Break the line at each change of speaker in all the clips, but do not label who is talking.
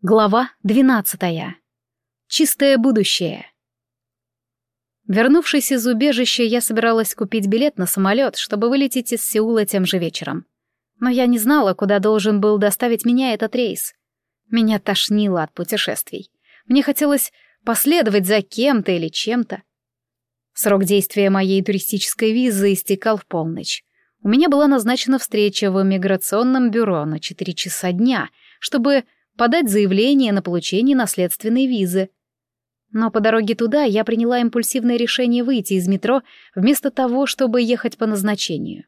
Глава двенадцатая. Чистое будущее. Вернувшись из убежища, я собиралась купить билет на самолет, чтобы вылететь из Сеула тем же вечером. Но я не знала, куда должен был доставить меня этот рейс. Меня тошнило от путешествий. Мне хотелось последовать за кем-то или чем-то. Срок действия моей туристической визы истекал в полночь. У меня была назначена встреча в иммиграционном бюро на 4 часа дня, чтобы подать заявление на получение наследственной визы. Но по дороге туда я приняла импульсивное решение выйти из метро вместо того, чтобы ехать по назначению.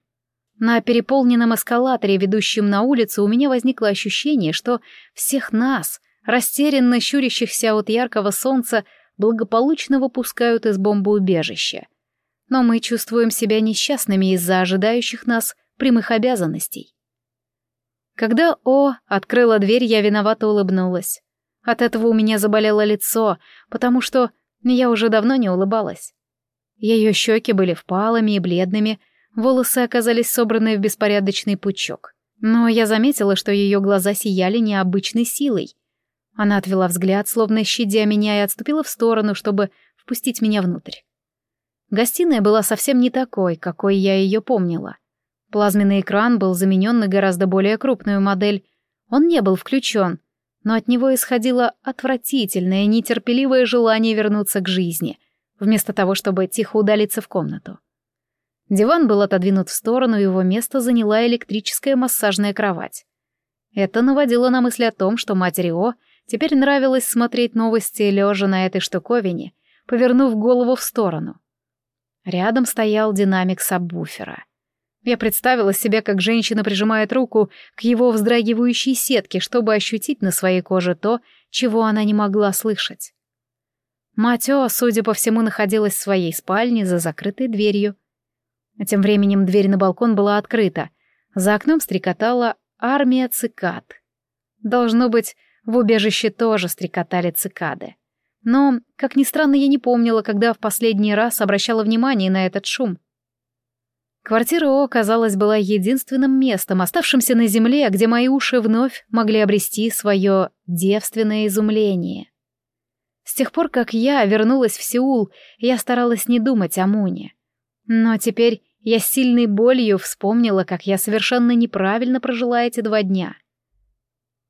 На переполненном эскалаторе, ведущем на улицу, у меня возникло ощущение, что всех нас, растерянно щурящихся от яркого солнца, благополучно выпускают из бомбоубежища. Но мы чувствуем себя несчастными из-за ожидающих нас прямых обязанностей. Когда О открыла дверь, я виновато улыбнулась. От этого у меня заболело лицо, потому что я уже давно не улыбалась. Ее щеки были впалыми и бледными, волосы оказались собраны в беспорядочный пучок. Но я заметила, что ее глаза сияли необычной силой. Она отвела взгляд, словно щадя меня, и отступила в сторону, чтобы впустить меня внутрь. Гостиная была совсем не такой, какой я ее помнила. Плазменный экран был заменен на гораздо более крупную модель. Он не был включен, но от него исходило отвратительное, нетерпеливое желание вернуться к жизни, вместо того, чтобы тихо удалиться в комнату. Диван был отодвинут в сторону, и его место заняла электрическая массажная кровать. Это наводило на мысль о том, что матери О теперь нравилось смотреть новости лежа на этой штуковине, повернув голову в сторону. Рядом стоял динамик сабвуфера — я представила себе, как женщина прижимает руку к его вздрагивающей сетке, чтобы ощутить на своей коже то, чего она не могла слышать. Матё, судя по всему, находилась в своей спальне за закрытой дверью. А тем временем дверь на балкон была открыта. За окном стрекотала армия цикад. Должно быть, в убежище тоже стрекотали цикады. Но, как ни странно, я не помнила, когда в последний раз обращала внимание на этот шум. Квартира О, казалось, была единственным местом, оставшимся на земле, где мои уши вновь могли обрести свое девственное изумление. С тех пор, как я вернулась в Сеул, я старалась не думать о Муне. Но теперь я с сильной болью вспомнила, как я совершенно неправильно прожила эти два дня.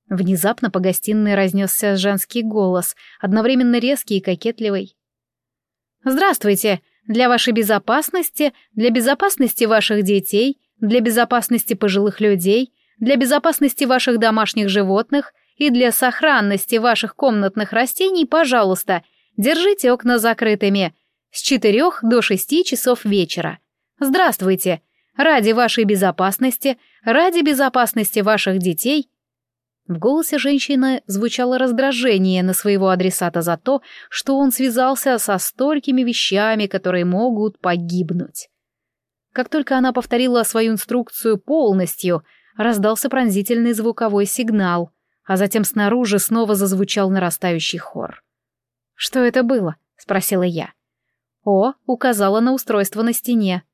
Внезапно по гостиной разнесся женский голос, одновременно резкий и кокетливый. «Здравствуйте! Для вашей безопасности, для безопасности ваших детей, для безопасности пожилых людей, для безопасности ваших домашних животных и для сохранности ваших комнатных растений, пожалуйста, держите окна закрытыми с 4 до 6 часов вечера. Здравствуйте! Ради вашей безопасности, ради безопасности ваших детей в голосе женщины звучало раздражение на своего адресата за то, что он связался со столькими вещами, которые могут погибнуть. Как только она повторила свою инструкцию полностью, раздался пронзительный звуковой сигнал, а затем снаружи снова зазвучал нарастающий хор. «Что это было?» — спросила я. О указала на устройство на стене.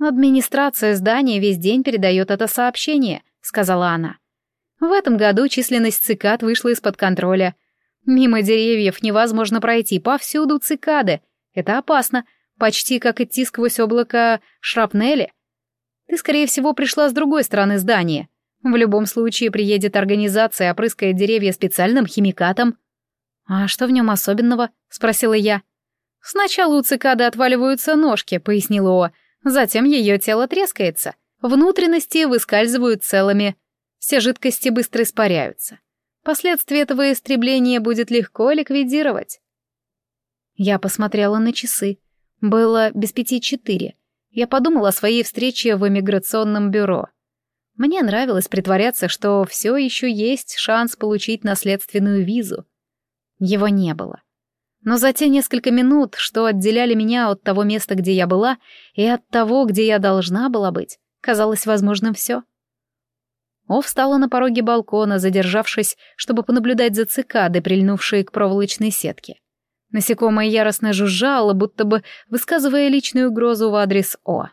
«Администрация здания весь день передает это сообщение», — сказала она. В этом году численность цикад вышла из-под контроля. Мимо деревьев невозможно пройти, повсюду цикады. Это опасно, почти как идти сквозь облако шрапнели. Ты, скорее всего, пришла с другой стороны здания. В любом случае приедет организация, опрыскает деревья специальным химикатом. «А что в нем особенного?» — спросила я. «Сначала у цикады отваливаются ножки», — пояснила О. «Затем ее тело трескается. Внутренности выскальзывают целыми все жидкости быстро испаряются. Последствия этого истребления будет легко ликвидировать. Я посмотрела на часы. Было без пяти четыре. Я подумала о своей встрече в иммиграционном бюро. Мне нравилось притворяться, что все еще есть шанс получить наследственную визу. Его не было. Но за те несколько минут, что отделяли меня от того места, где я была, и от того, где я должна была быть, казалось возможным все. О встала на пороге балкона, задержавшись, чтобы понаблюдать за цикады, прильнувшие к проволочной сетке. Насекомое яростно жужжало, будто бы высказывая личную угрозу в адрес О.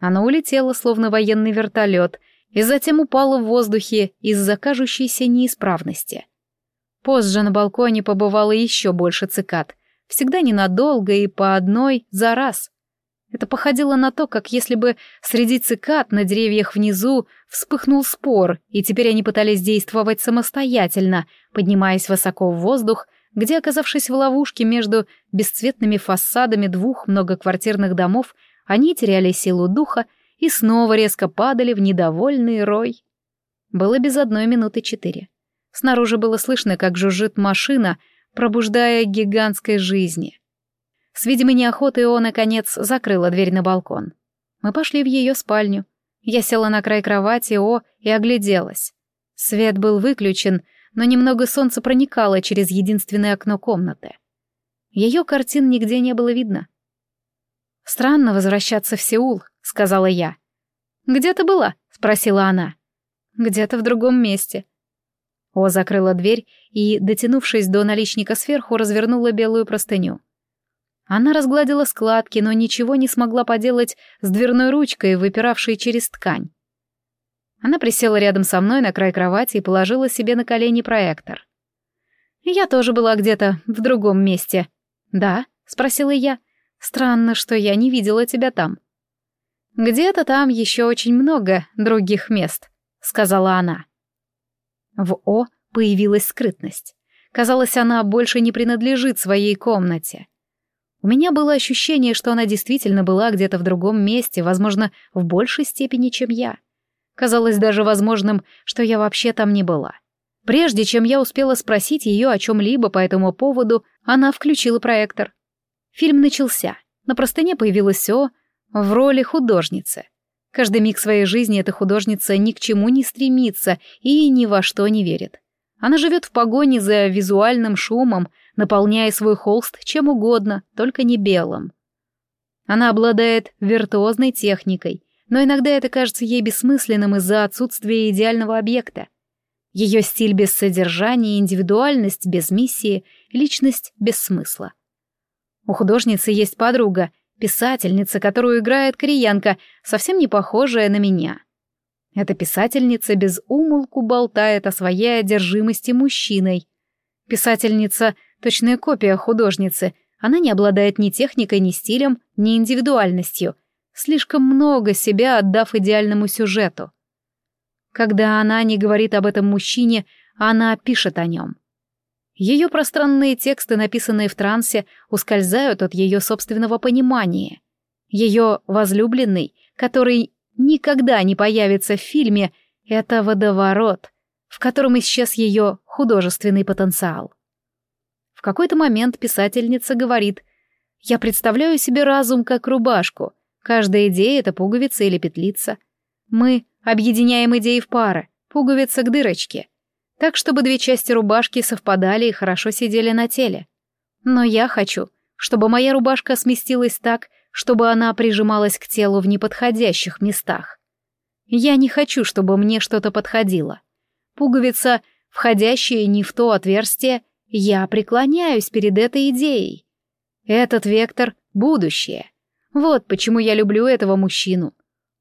Оно улетело, словно военный вертолет, и затем упало в воздухе из-за кажущейся неисправности. Позже на балконе побывало еще больше цикад. Всегда ненадолго и по одной за раз. Это походило на то, как если бы среди цикад на деревьях внизу вспыхнул спор, и теперь они пытались действовать самостоятельно, поднимаясь высоко в воздух, где, оказавшись в ловушке между бесцветными фасадами двух многоквартирных домов, они теряли силу духа и снова резко падали в недовольный рой. Было без одной минуты четыре. Снаружи было слышно, как жужжит машина, пробуждая гигантской жизни. С видимой неохотой О, наконец, закрыла дверь на балкон. Мы пошли в ее спальню. Я села на край кровати О и огляделась. Свет был выключен, но немного солнца проникало через единственное окно комнаты. Ее картин нигде не было видно. «Странно возвращаться в Сеул», — сказала я. «Где ты была?» — спросила она. «Где-то в другом месте». О закрыла дверь и, дотянувшись до наличника сверху, развернула белую простыню. Она разгладила складки, но ничего не смогла поделать с дверной ручкой, выпиравшей через ткань. Она присела рядом со мной на край кровати и положила себе на колени проектор. «Я тоже была где-то в другом месте». «Да?» — спросила я. «Странно, что я не видела тебя там». «Где-то там еще очень много других мест», — сказала она. В О появилась скрытность. Казалось, она больше не принадлежит своей комнате. У меня было ощущение, что она действительно была где-то в другом месте, возможно, в большей степени, чем я. Казалось даже возможным, что я вообще там не была. Прежде чем я успела спросить ее о чем-либо по этому поводу, она включила проектор. Фильм начался. На простыне появилась О в роли художницы. Каждый миг своей жизни эта художница ни к чему не стремится и ни во что не верит. Она живет в погоне за визуальным шумом, наполняя свой холст чем угодно, только не белым. Она обладает виртуозной техникой, но иногда это кажется ей бессмысленным из-за отсутствия идеального объекта. Ее стиль без содержания, индивидуальность без миссии, личность без смысла. У художницы есть подруга, писательница, которую играет кореянка, совсем не похожая на меня. Эта писательница без умолку болтает о своей одержимости мужчиной. Писательница Точная копия художницы. Она не обладает ни техникой, ни стилем, ни индивидуальностью. Слишком много себя отдав идеальному сюжету. Когда она не говорит об этом мужчине, она пишет о нем. Ее пространные тексты, написанные в трансе, ускользают от ее собственного понимания. Ее возлюбленный, который никогда не появится в фильме, это водоворот, в котором исчез ее художественный потенциал какой-то момент писательница говорит «Я представляю себе разум как рубашку. Каждая идея — это пуговица или петлица. Мы объединяем идеи в пары, пуговица к дырочке, так, чтобы две части рубашки совпадали и хорошо сидели на теле. Но я хочу, чтобы моя рубашка сместилась так, чтобы она прижималась к телу в неподходящих местах. Я не хочу, чтобы мне что-то подходило. Пуговица, входящая не в то отверстие, я преклоняюсь перед этой идеей. Этот вектор — будущее. Вот почему я люблю этого мужчину.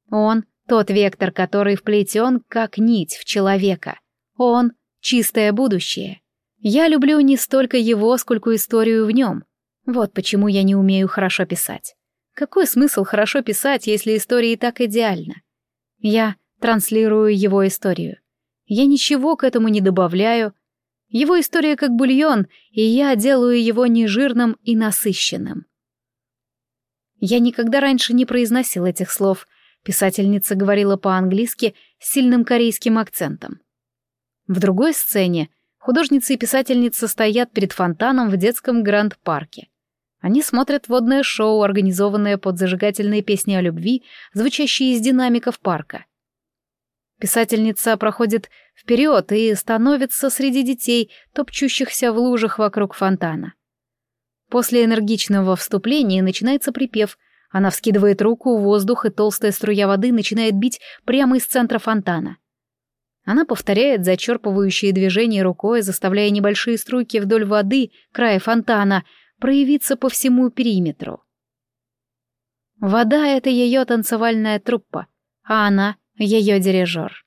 Он — тот вектор, который вплетен как нить в человека. Он — чистое будущее. Я люблю не столько его, сколько историю в нем. Вот почему я не умею хорошо писать. Какой смысл хорошо писать, если история и так идеальна? Я транслирую его историю. Я ничего к этому не добавляю, его история как бульон, и я делаю его нежирным и насыщенным. Я никогда раньше не произносил этих слов. Писательница говорила по-английски с сильным корейским акцентом. В другой сцене художница и писательница стоят перед фонтаном в детском гранд-парке. Они смотрят водное шоу, организованное под зажигательные песни о любви, звучащие из динамиков парка. Писательница проходит вперед и становится среди детей, топчущихся в лужах вокруг фонтана. После энергичного вступления начинается припев. Она вскидывает руку в воздух, и толстая струя воды начинает бить прямо из центра фонтана. Она повторяет зачерпывающие движения рукой, заставляя небольшие струйки вдоль воды, края фонтана, проявиться по всему периметру. Вода — это ее танцевальная труппа, а она ее дирижер.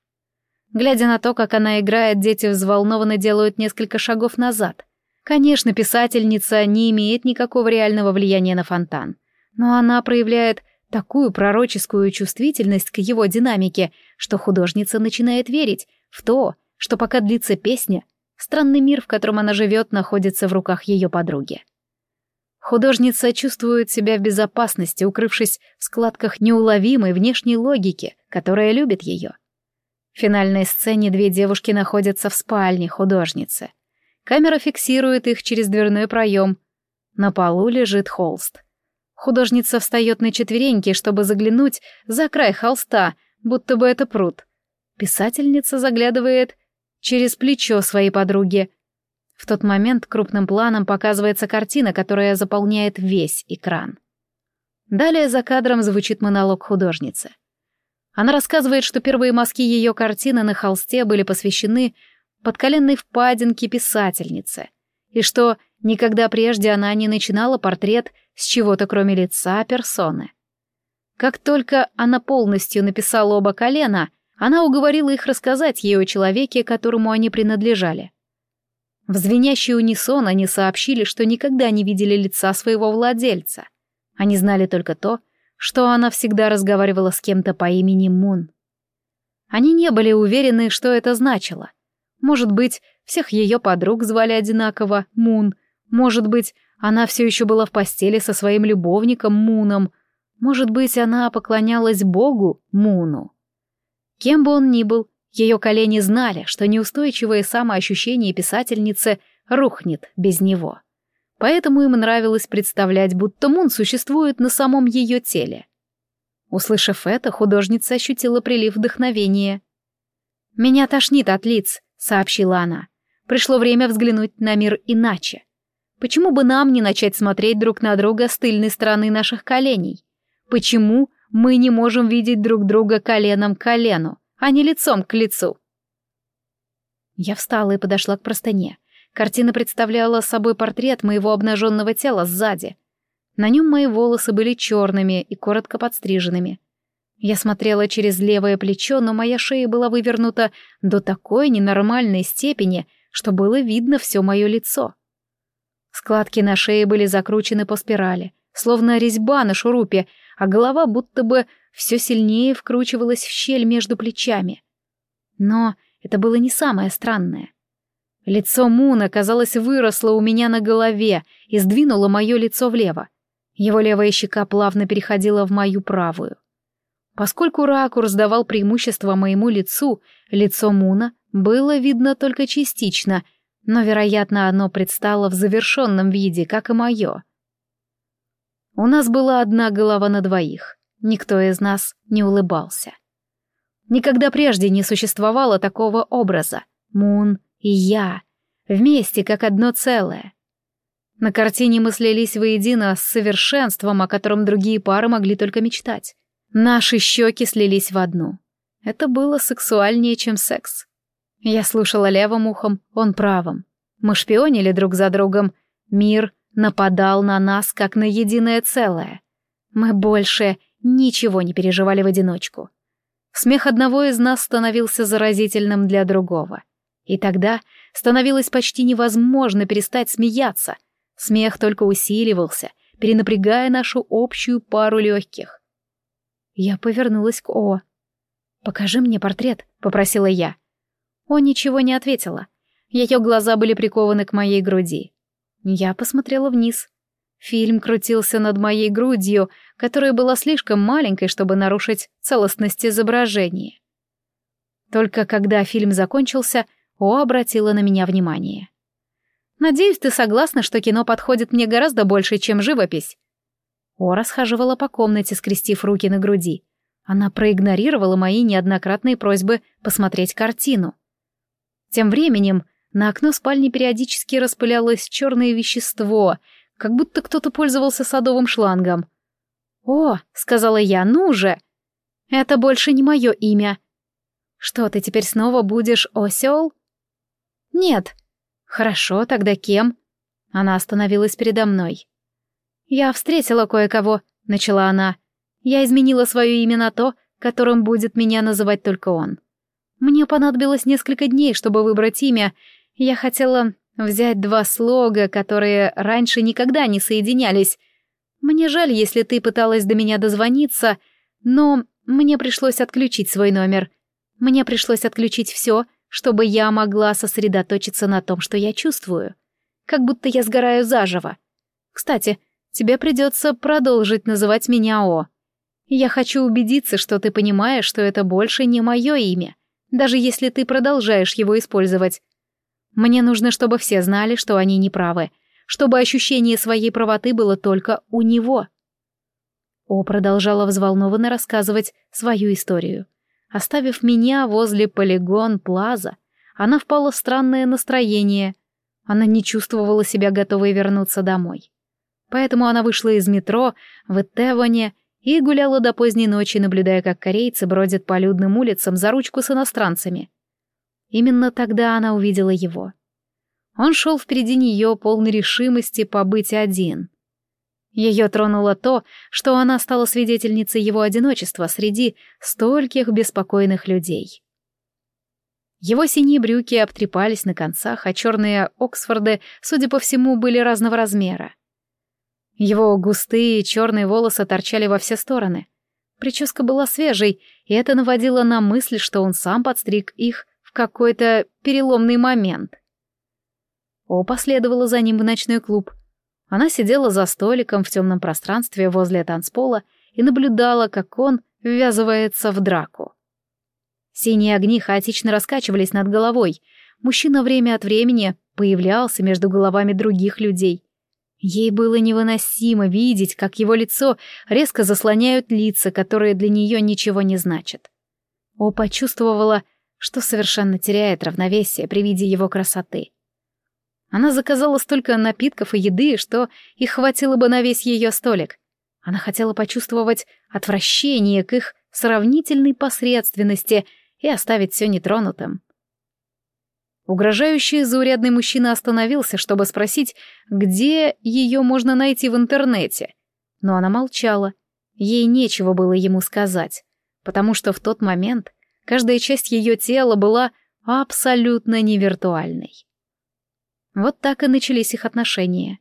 Глядя на то, как она играет, дети взволнованно делают несколько шагов назад. Конечно, писательница не имеет никакого реального влияния на фонтан, но она проявляет такую пророческую чувствительность к его динамике, что художница начинает верить в то, что пока длится песня, странный мир, в котором она живет, находится в руках ее подруги. Художница чувствует себя в безопасности, укрывшись в складках неуловимой внешней логики, которая любит ее. В финальной сцене две девушки находятся в спальне художницы. Камера фиксирует их через дверной проем. На полу лежит холст. Художница встает на четвереньки, чтобы заглянуть за край холста, будто бы это пруд. Писательница заглядывает через плечо своей подруги. В тот момент крупным планом показывается картина, которая заполняет весь экран. Далее за кадром звучит монолог художницы. Она рассказывает, что первые мазки ее картины на холсте были посвящены подколенной впадинке писательницы, и что никогда прежде она не начинала портрет с чего-то кроме лица персоны. Как только она полностью написала оба колена, она уговорила их рассказать ей о человеке, которому они принадлежали. В звенящий унисон они сообщили, что никогда не видели лица своего владельца. Они знали только то, что она всегда разговаривала с кем-то по имени Мун. Они не были уверены, что это значило. Может быть, всех ее подруг звали одинаково Мун. Может быть, она все еще была в постели со своим любовником Муном. Может быть, она поклонялась Богу Муну. Кем бы он ни был, ее колени знали, что неустойчивое самоощущение писательницы рухнет без него. Поэтому им нравилось представлять, будто Мун существует на самом ее теле. Услышав это, художница ощутила прилив вдохновения. «Меня тошнит от лиц», — сообщила она. «Пришло время взглянуть на мир иначе. Почему бы нам не начать смотреть друг на друга с тыльной стороны наших коленей? Почему мы не можем видеть друг друга коленом к колену, а не лицом к лицу. Я встала и подошла к простыне. Картина представляла собой портрет моего обнаженного тела сзади. На нем мои волосы были черными и коротко подстриженными. Я смотрела через левое плечо, но моя шея была вывернута до такой ненормальной степени, что было видно все мое лицо. Складки на шее были закручены по спирали, словно резьба на шурупе, а голова будто бы все сильнее вкручивалась в щель между плечами. Но это было не самое странное. Лицо Муна, казалось, выросло у меня на голове и сдвинуло мое лицо влево. Его левая щека плавно переходила в мою правую. Поскольку ракурс давал преимущество моему лицу, лицо Муна было видно только частично, но, вероятно, оно предстало в завершенном виде, как и мое. У нас была одна голова на двоих. Никто из нас не улыбался. Никогда прежде не существовало такого образа. Мун и я. Вместе, как одно целое. На картине мы слились воедино с совершенством, о котором другие пары могли только мечтать. Наши щеки слились в одну. Это было сексуальнее, чем секс. Я слушала левым ухом, он правым. Мы шпионили друг за другом. Мир нападал на нас как на единое целое. Мы больше ничего не переживали в одиночку. Смех одного из нас становился заразительным для другого. И тогда становилось почти невозможно перестать смеяться. Смех только усиливался, перенапрягая нашу общую пару легких. Я повернулась к О. «Покажи мне портрет», — попросила я. О ничего не ответила. Ее глаза были прикованы к моей груди. Я посмотрела вниз. Фильм крутился над моей грудью, которая была слишком маленькой, чтобы нарушить целостность изображения. Только когда фильм закончился, О обратила на меня внимание. «Надеюсь, ты согласна, что кино подходит мне гораздо больше, чем живопись?» О расхаживала по комнате, скрестив руки на груди. Она проигнорировала мои неоднократные просьбы посмотреть картину. Тем временем на окно спальни периодически распылялось черное вещество, как будто кто-то пользовался садовым шлангом. «О», — сказала я, — «ну же!» «Это больше не мое имя». «Что, ты теперь снова будешь осел?» «Нет». «Хорошо, тогда кем?» Она остановилась передо мной. «Я встретила кое-кого», — начала она. «Я изменила свое имя на то, которым будет меня называть только он. Мне понадобилось несколько дней, чтобы выбрать имя. Я хотела взять два слога, которые раньше никогда не соединялись. Мне жаль, если ты пыталась до меня дозвониться, но мне пришлось отключить свой номер. Мне пришлось отключить все, чтобы я могла сосредоточиться на том, что я чувствую. Как будто я сгораю заживо. Кстати, тебе придется продолжить называть меня О. Я хочу убедиться, что ты понимаешь, что это больше не мое имя, даже если ты продолжаешь его использовать. Мне нужно, чтобы все знали, что они неправы, чтобы ощущение своей правоты было только у него. О продолжала взволнованно рассказывать свою историю. Оставив меня возле полигон Плаза, она впала в странное настроение. Она не чувствовала себя готовой вернуться домой. Поэтому она вышла из метро в Этевоне и гуляла до поздней ночи, наблюдая, как корейцы бродят по людным улицам за ручку с иностранцами. Именно тогда она увидела его. Он шел впереди нее, полной решимости побыть один. Ее тронуло то, что она стала свидетельницей его одиночества среди стольких беспокойных людей. Его синие брюки обтрепались на концах, а черные Оксфорды, судя по всему, были разного размера. Его густые черные волосы торчали во все стороны. Прическа была свежей, и это наводило на мысль, что он сам подстриг их какой-то переломный момент. О последовала за ним в ночной клуб — она сидела за столиком в темном пространстве возле танцпола и наблюдала, как он ввязывается в драку. Синие огни хаотично раскачивались над головой. Мужчина время от времени появлялся между головами других людей. Ей было невыносимо видеть, как его лицо резко заслоняют лица, которые для нее ничего не значат. О почувствовала, что совершенно теряет равновесие при виде его красоты. Она заказала столько напитков и еды, что их хватило бы на весь ее столик. Она хотела почувствовать отвращение к их сравнительной посредственности и оставить все нетронутым. Угрожающий заурядный мужчина остановился, чтобы спросить, где ее можно найти в интернете. Но она молчала. Ей нечего было ему сказать, потому что в тот момент каждая часть ее тела была абсолютно невиртуальной. Вот так и начались их отношения.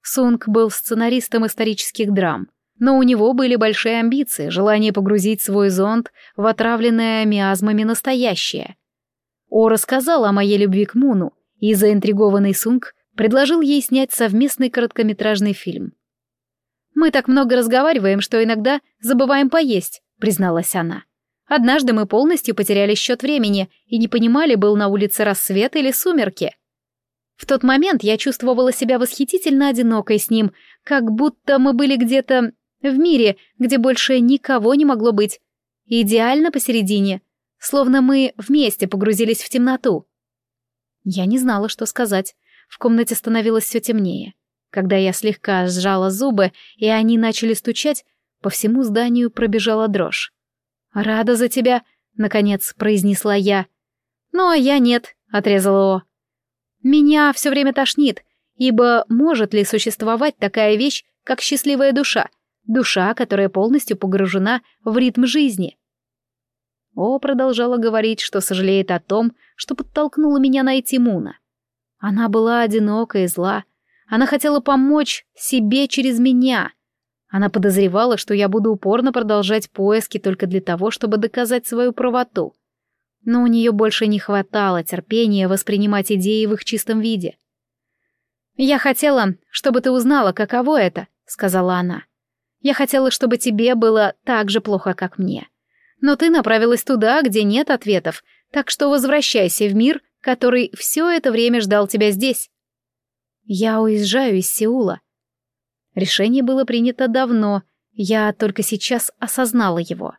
Сунг был сценаристом исторических драм, но у него были большие амбиции, желание погрузить свой зонд в отравленное миазмами настоящее. О рассказал о моей любви к Муну, и заинтригованный Сунг предложил ей снять совместный короткометражный фильм. «Мы так много разговариваем, что иногда забываем поесть», — призналась она. «Однажды мы полностью потеряли счет времени и не понимали, был на улице рассвет или сумерки». В тот момент я чувствовала себя восхитительно одинокой с ним, как будто мы были где-то в мире, где больше никого не могло быть. Идеально посередине, словно мы вместе погрузились в темноту. Я не знала, что сказать. В комнате становилось все темнее. Когда я слегка сжала зубы, и они начали стучать, по всему зданию пробежала дрожь. «Рада за тебя», — наконец произнесла я. «Ну, а я нет», — отрезала О. Меня все время тошнит, ибо может ли существовать такая вещь, как счастливая душа, душа, которая полностью погружена в ритм жизни? О продолжала говорить, что сожалеет о том, что подтолкнула меня найти Муна. Она была одинока и зла. Она хотела помочь себе через меня. Она подозревала, что я буду упорно продолжать поиски только для того, чтобы доказать свою правоту но у нее больше не хватало терпения воспринимать идеи в их чистом виде. «Я хотела, чтобы ты узнала, каково это», — сказала она. «Я хотела, чтобы тебе было так же плохо, как мне. Но ты направилась туда, где нет ответов, так что возвращайся в мир, который все это время ждал тебя здесь». «Я уезжаю из Сеула». Решение было принято давно, я только сейчас осознала его.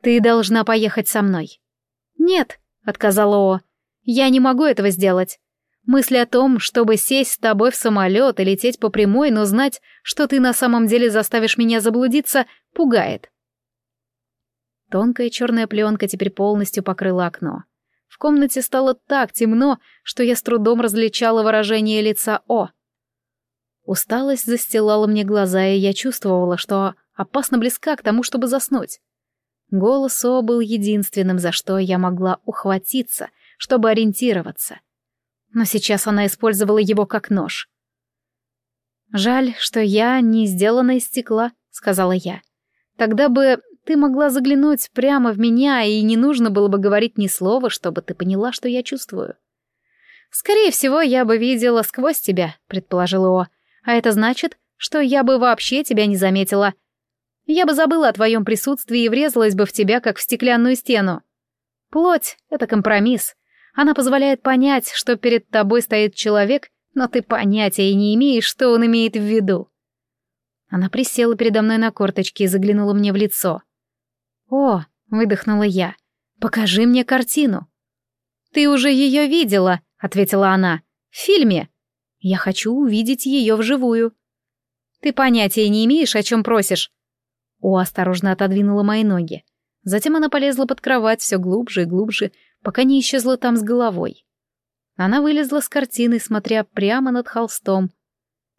«Ты должна поехать со мной». «Нет», — отказала О, — «я не могу этого сделать. Мысль о том, чтобы сесть с тобой в самолет и лететь по прямой, но знать, что ты на самом деле заставишь меня заблудиться, пугает». Тонкая черная пленка теперь полностью покрыла окно. В комнате стало так темно, что я с трудом различала выражение лица О. Усталость застилала мне глаза, и я чувствовала, что опасно близка к тому, чтобы заснуть. Голос О был единственным, за что я могла ухватиться, чтобы ориентироваться. Но сейчас она использовала его как нож. «Жаль, что я не сделана из стекла», — сказала я. «Тогда бы ты могла заглянуть прямо в меня, и не нужно было бы говорить ни слова, чтобы ты поняла, что я чувствую». «Скорее всего, я бы видела сквозь тебя», — предположила О. «А это значит, что я бы вообще тебя не заметила. Я бы забыла о твоем присутствии и врезалась бы в тебя, как в стеклянную стену. Плоть — это компромисс. Она позволяет понять, что перед тобой стоит человек, но ты понятия не имеешь, что он имеет в виду. Она присела передо мной на корточки и заглянула мне в лицо. «О!» — выдохнула я. «Покажи мне картину». «Ты уже ее видела», — ответила она. «В фильме. Я хочу увидеть ее вживую». «Ты понятия не имеешь, о чем просишь». О осторожно отодвинула мои ноги. Затем она полезла под кровать все глубже и глубже, пока не исчезла там с головой. Она вылезла с картины, смотря прямо над холстом.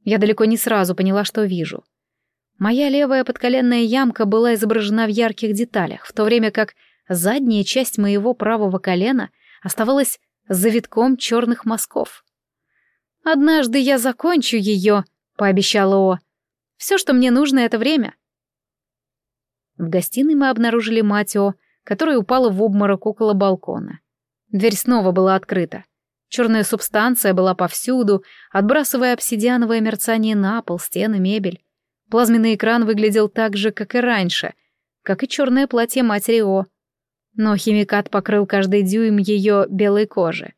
Я далеко не сразу поняла, что вижу. Моя левая подколенная ямка была изображена в ярких деталях, в то время как задняя часть моего правого колена оставалась завитком черных мазков. «Однажды я закончу ее», — пообещала О. «Все, что мне нужно, — это время». В гостиной мы обнаружили Матио, которая упала в обморок около балкона. Дверь снова была открыта. Черная субстанция была повсюду, отбрасывая обсидиановое мерцание на пол, стены, мебель. Плазменный экран выглядел так же, как и раньше, как и черное платье матери О. Но химикат покрыл каждый дюйм ее белой кожи.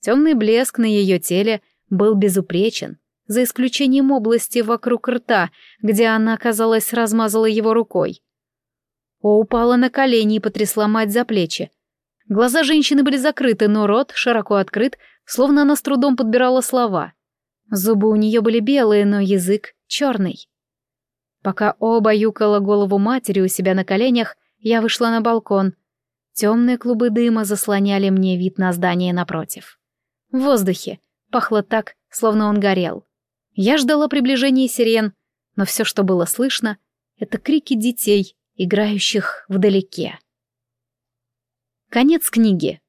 Темный блеск на ее теле был безупречен, за исключением области вокруг рта, где она, казалось, размазала его рукой. О упала на колени и потрясла мать за плечи. Глаза женщины были закрыты, но рот широко открыт, словно она с трудом подбирала слова. Зубы у нее были белые, но язык черный. Пока оба юкала голову матери у себя на коленях, я вышла на балкон. Темные клубы дыма заслоняли мне вид на здание напротив. В воздухе пахло так, словно он горел. Я ждала приближения сирен, но все, что было слышно, это крики детей, играющих вдалеке. Конец книги.